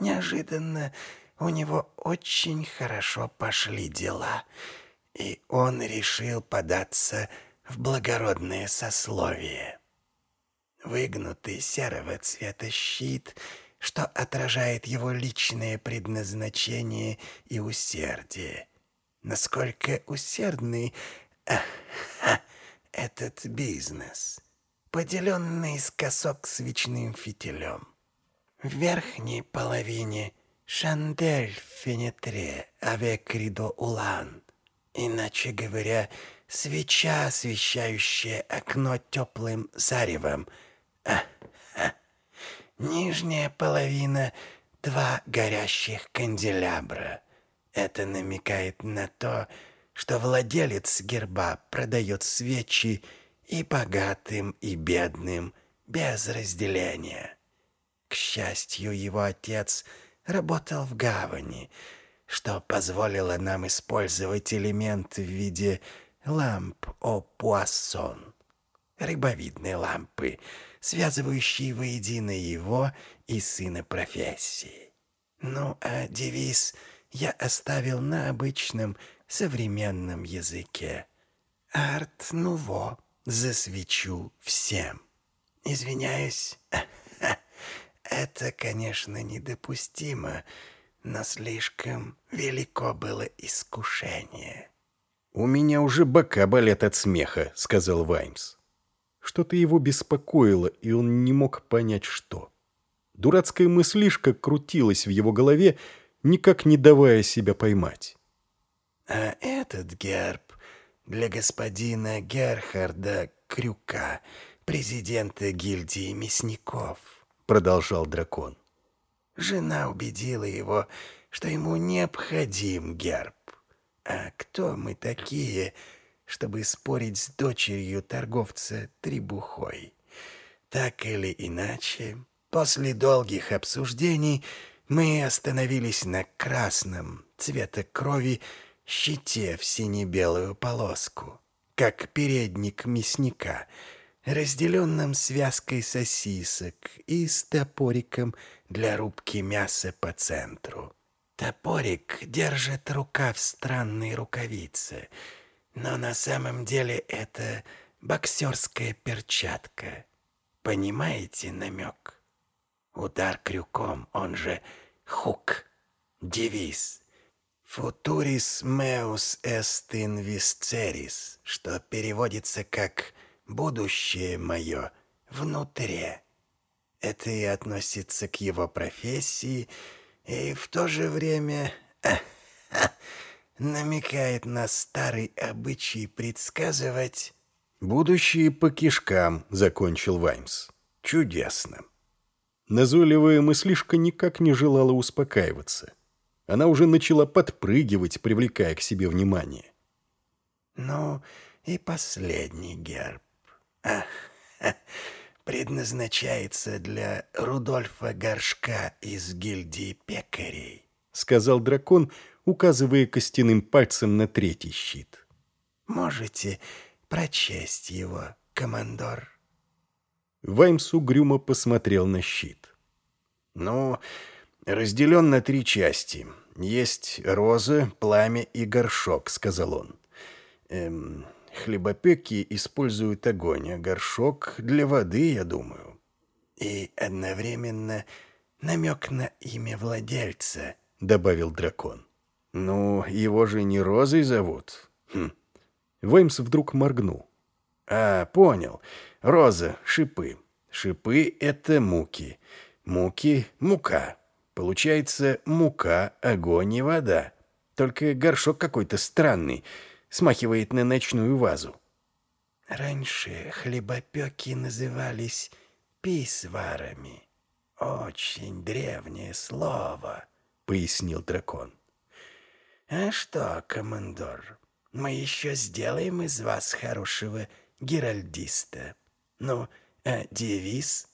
Неожиданно у него очень хорошо пошли дела, и он решил податься в благородное сословие. Выгнутый серого цвета щит, что отражает его личное предназначение и усердие. Насколько усердный этот бизнес, поделенный наискосок свечным фитилем. В верхней половине шандель фенетре avec ридо улан, иначе говоря, свеча, освещающая окно теплым заревом. А, а. Нижняя половина — два горящих канделябра. Это намекает на то, что владелец герба продает свечи и богатым, и бедным, без разделения. К счастью, его отец работал в гавани, что позволило нам использовать элемент в виде ламп о пуассон, рыбовидные лампы, связывающие воедино его и сына профессии. Ну, а девиз я оставил на обычном современном языке. «Арт нуво» засвечу всем. Извиняюсь, Это, конечно, недопустимо, но слишком велико было искушение. «У меня уже бока болят от смеха», — сказал Ваймс. Что-то его беспокоило, и он не мог понять, что. Дурацкая мыслишка крутилась в его голове, никак не давая себя поймать. «А этот герб для господина Герхарда Крюка, президента гильдии мясников», продолжал дракон. Жена убедила его, что ему необходим герб. А кто мы такие, чтобы спорить с дочерью торговца требухой? Так или иначе, после долгих обсуждений мы остановились на красном цвета крови щите в сине-белую полоску, как передник мясника — разделенном связкой сосисок и с топориком для рубки мяса по центру. Топорик держит рука в странной рукавице, но на самом деле это боксерская перчатка. Понимаете намек? Удар крюком, он же хук, девиз. «Futuris meus est in visceris», что переводится как будущее мое внутри. Это и относится к его профессии, и в то же время намекает на старый обычай предсказывать... «Будущее по кишкам», — закончил Ваймс. «Чудесно». Назойливая мыслишка никак не желала успокаиваться. Она уже начала подпрыгивать, привлекая к себе внимание. «Ну и последний герб предназначается для Рудольфа Горшка из гильдии пекарей», — сказал дракон, указывая костяным пальцем на третий щит. «Можете прочесть его, командор». Ваймс угрюмо посмотрел на щит. «Ну, разделен на три части. Есть роза, пламя и горшок», — сказал он. «Эм, Хлебопеки используют огонь, а горшок для воды, я думаю. И одновременно намек на имя владельца, добавил дракон. Ну, его же не Розой зовут. Хм. Веймс вдруг моргнул. А, понял. Роза, шипы. Шипы — это муки. Муки — мука. Получается, мука, огонь и вода. Только горшок какой-то странный — смахивает на ночную вазу. Раньше хлебопеки назывались писварами. Очень древнее слово, пояснил дракон. А что, командор, мы еще сделаем из вас хорошего геральдиста. Ну, а девиз?